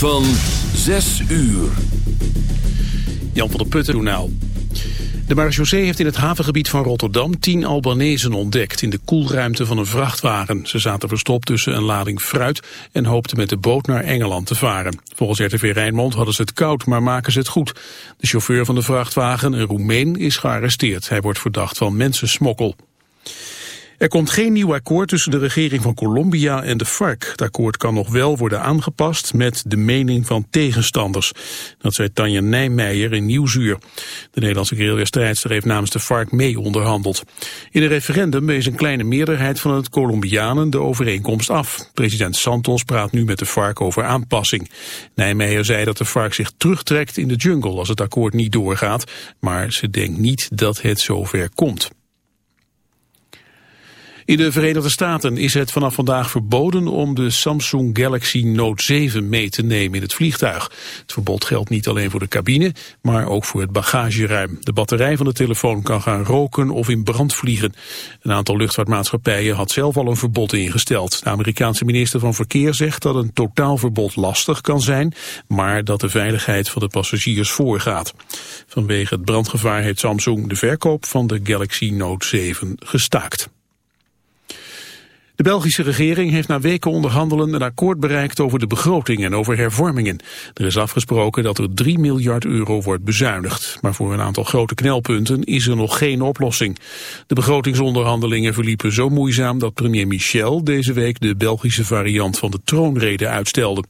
van 6 uur. Jan van der Putten, Journaal. De marechaussee heeft in het havengebied van Rotterdam tien Albanezen ontdekt in de koelruimte van een vrachtwagen. Ze zaten verstopt tussen een lading fruit en hoopten met de boot naar Engeland te varen. Volgens RTV Rijnmond hadden ze het koud, maar maken ze het goed. De chauffeur van de vrachtwagen, een Roemeen, is gearresteerd. Hij wordt verdacht van mensensmokkel. Er komt geen nieuw akkoord tussen de regering van Colombia en de FARC. Het akkoord kan nog wel worden aangepast met de mening van tegenstanders. Dat zei Tanja Nijmeijer in Nieuwsuur. De Nederlandse guerrilla-strijdster heeft namens de FARC mee onderhandeld. In een referendum wees een kleine meerderheid van het Colombianen de overeenkomst af. President Santos praat nu met de FARC over aanpassing. Nijmeijer zei dat de FARC zich terugtrekt in de jungle als het akkoord niet doorgaat. Maar ze denkt niet dat het zover komt. In de Verenigde Staten is het vanaf vandaag verboden om de Samsung Galaxy Note 7 mee te nemen in het vliegtuig. Het verbod geldt niet alleen voor de cabine, maar ook voor het bagageruim. De batterij van de telefoon kan gaan roken of in brand vliegen. Een aantal luchtvaartmaatschappijen had zelf al een verbod ingesteld. De Amerikaanse minister van Verkeer zegt dat een totaalverbod lastig kan zijn, maar dat de veiligheid van de passagiers voorgaat. Vanwege het brandgevaar heeft Samsung de verkoop van de Galaxy Note 7 gestaakt. De Belgische regering heeft na weken onderhandelen een akkoord bereikt over de begroting en over hervormingen. Er is afgesproken dat er 3 miljard euro wordt bezuinigd. Maar voor een aantal grote knelpunten is er nog geen oplossing. De begrotingsonderhandelingen verliepen zo moeizaam dat premier Michel deze week de Belgische variant van de troonrede uitstelde.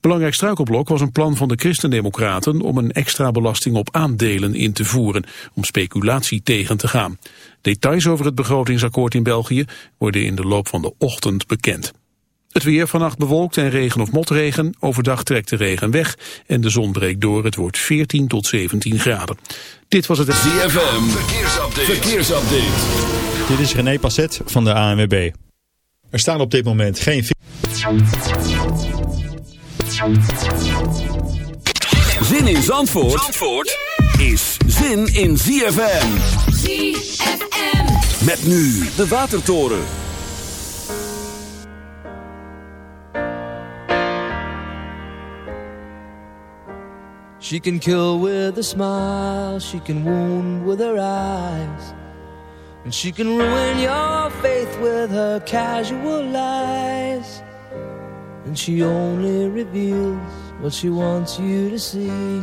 Belangrijk struikelblok was een plan van de Christendemocraten om een extra belasting op aandelen in te voeren, om speculatie tegen te gaan. Details over het begrotingsakkoord in België worden in de loop van de ochtend bekend. Het weer vannacht bewolkt en regen of motregen. Overdag trekt de regen weg en de zon breekt door. Het wordt 14 tot 17 graden. Dit was het... ZFM, verkeersupdate. verkeersupdate. Dit is René Passet van de ANWB. Er staan op dit moment geen... Zin in Zandvoort, Zandvoort is zin in ZFM. ZFM. Met nu de Watertoren. She can kill with a smile, she can wound with her eyes. And she can ruin your faith with her casual lies. And she only reveals what she wants you to see.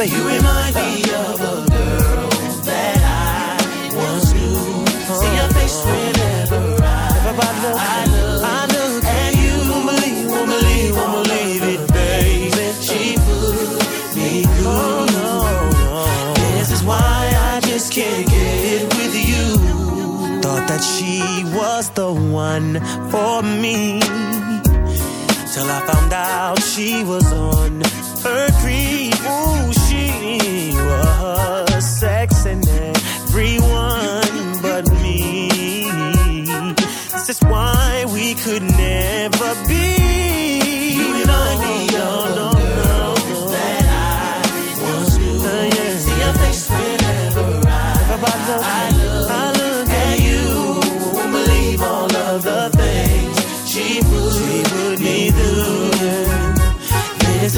baby. You remind me of a girl that I once knew. Uh. See your face whenever I, I, I look. I look. And you won't believe, won't believe, won't believe it, baby. She put me through. Oh, no. This is why I just can't get it with you. Thought that she was the one for me. Till I found out she was on her creep. Ooh.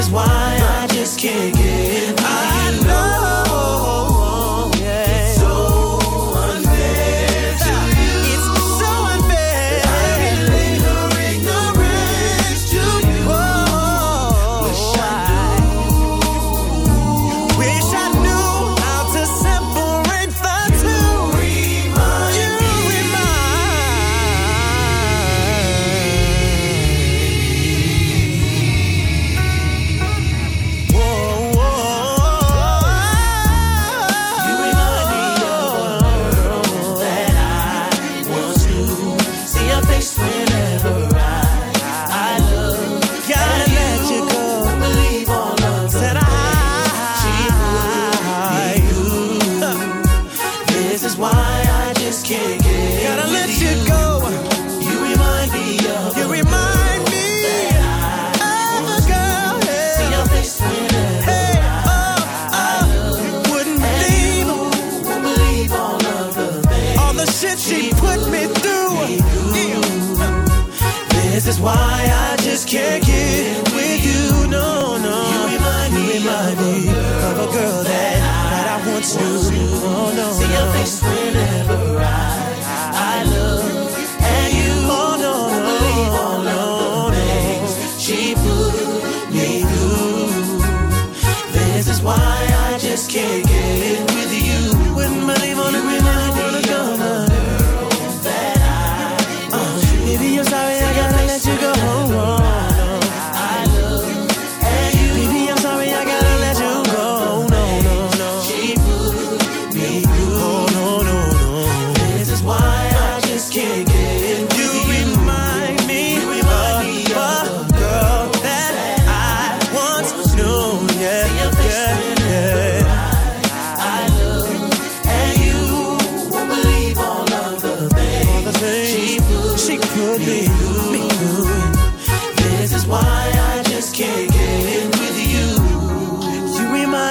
is why I just can't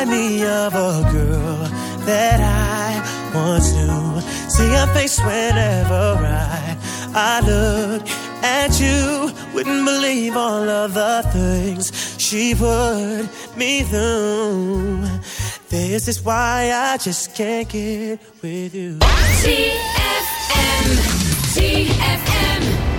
me of a girl that I once knew. See her face whenever I, I look at you. Wouldn't believe all of the things she put me through. This is why I just can't get with you. TFM, TFM.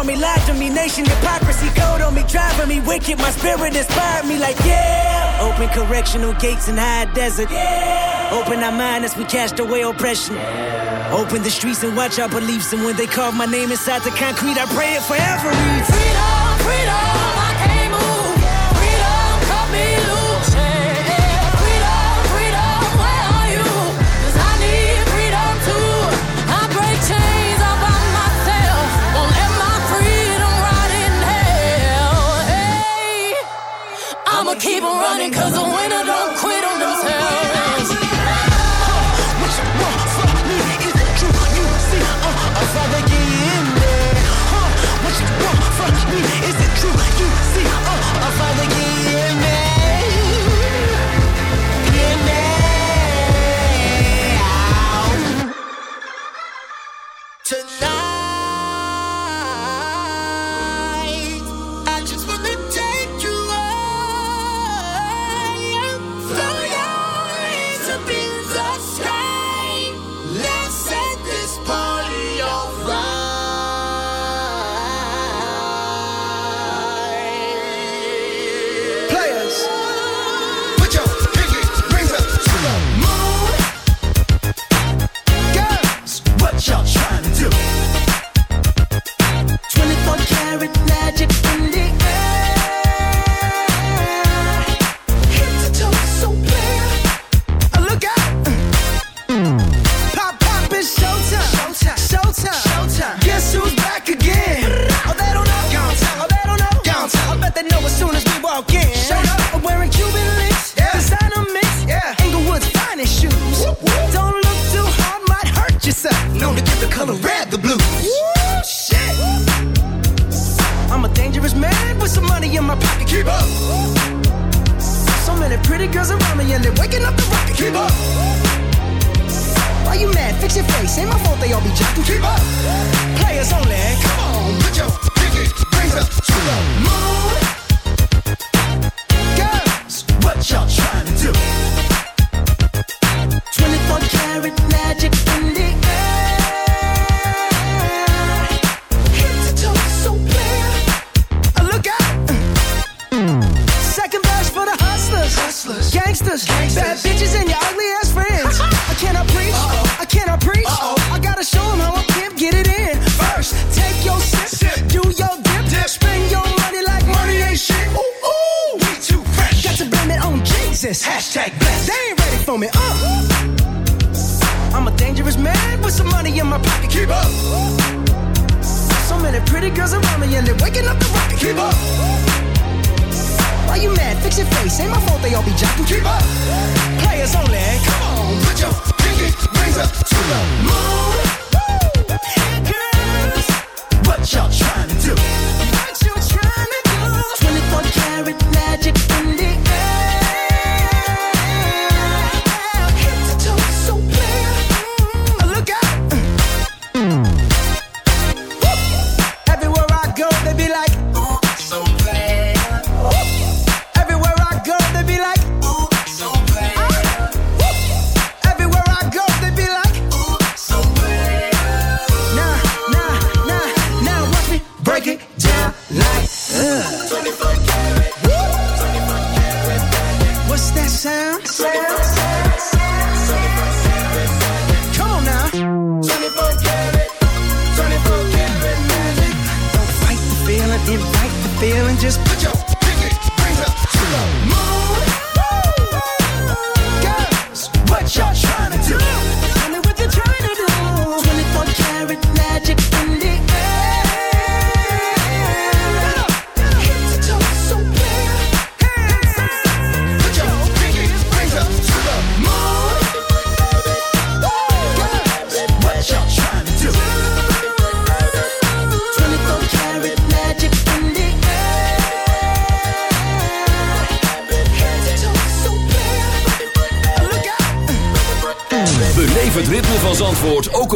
from me, lied to me, nation hypocrisy, code on me, driving me wicked. My spirit inspired me, like, yeah. Open correctional gates in high desert. Yeah. Open our mind as we cast away oppression. Yeah. Open the streets and watch our beliefs. And when they carve my name inside the concrete, I pray it for every. Freedom, freedom.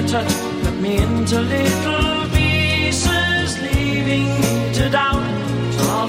your touch cut me into little pieces, leaving me to doubt. So I'll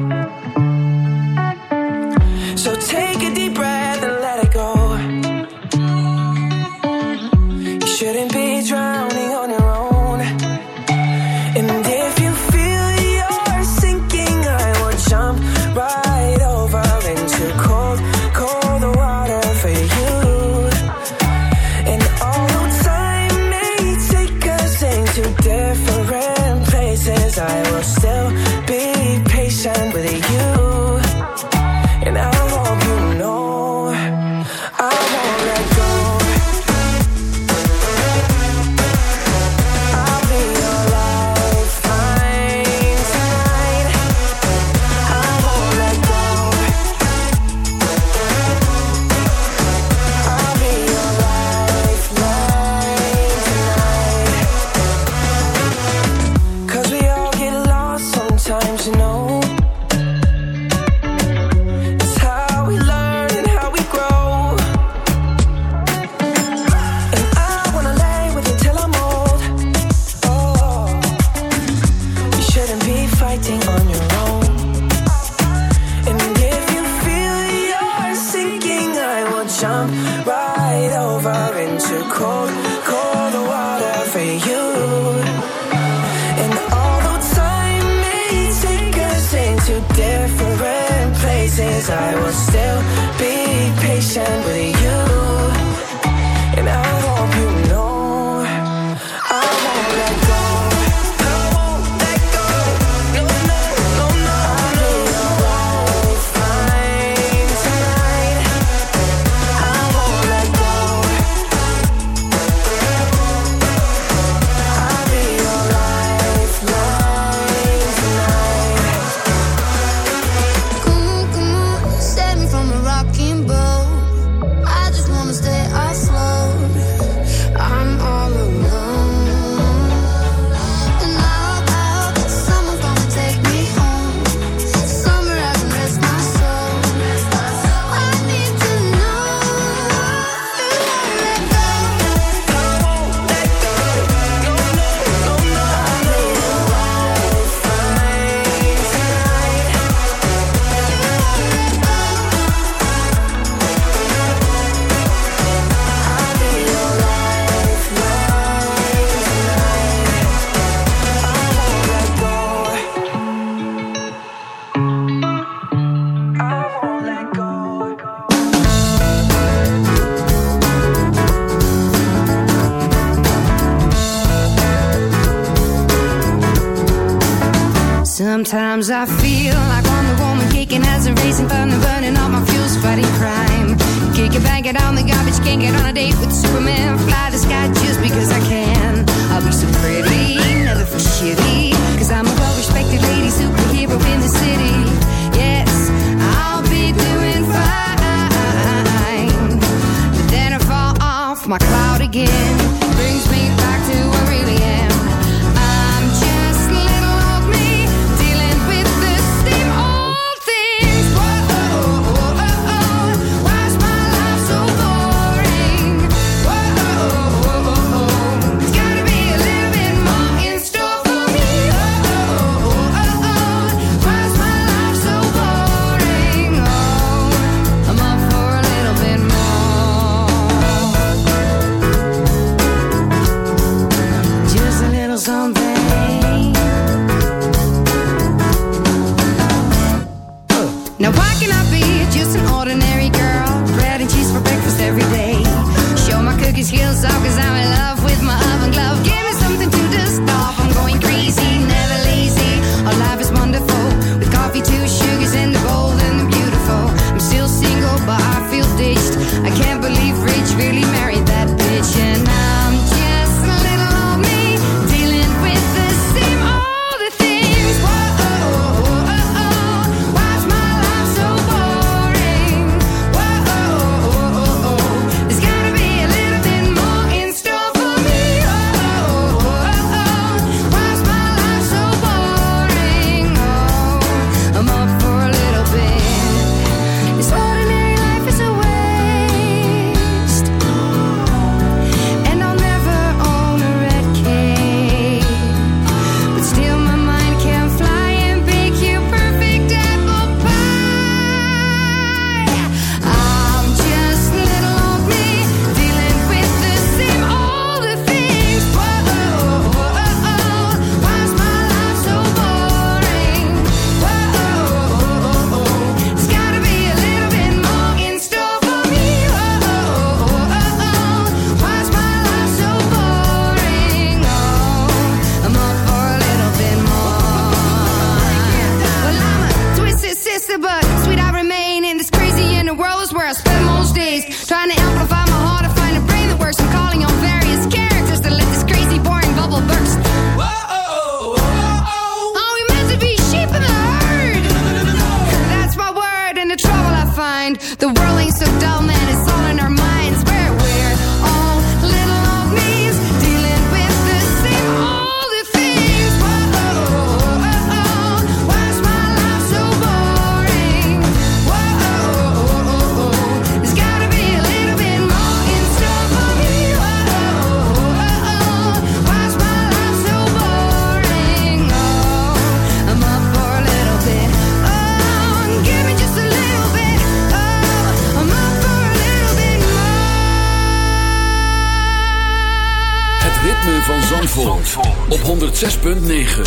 106.9.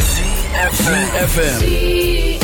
FM.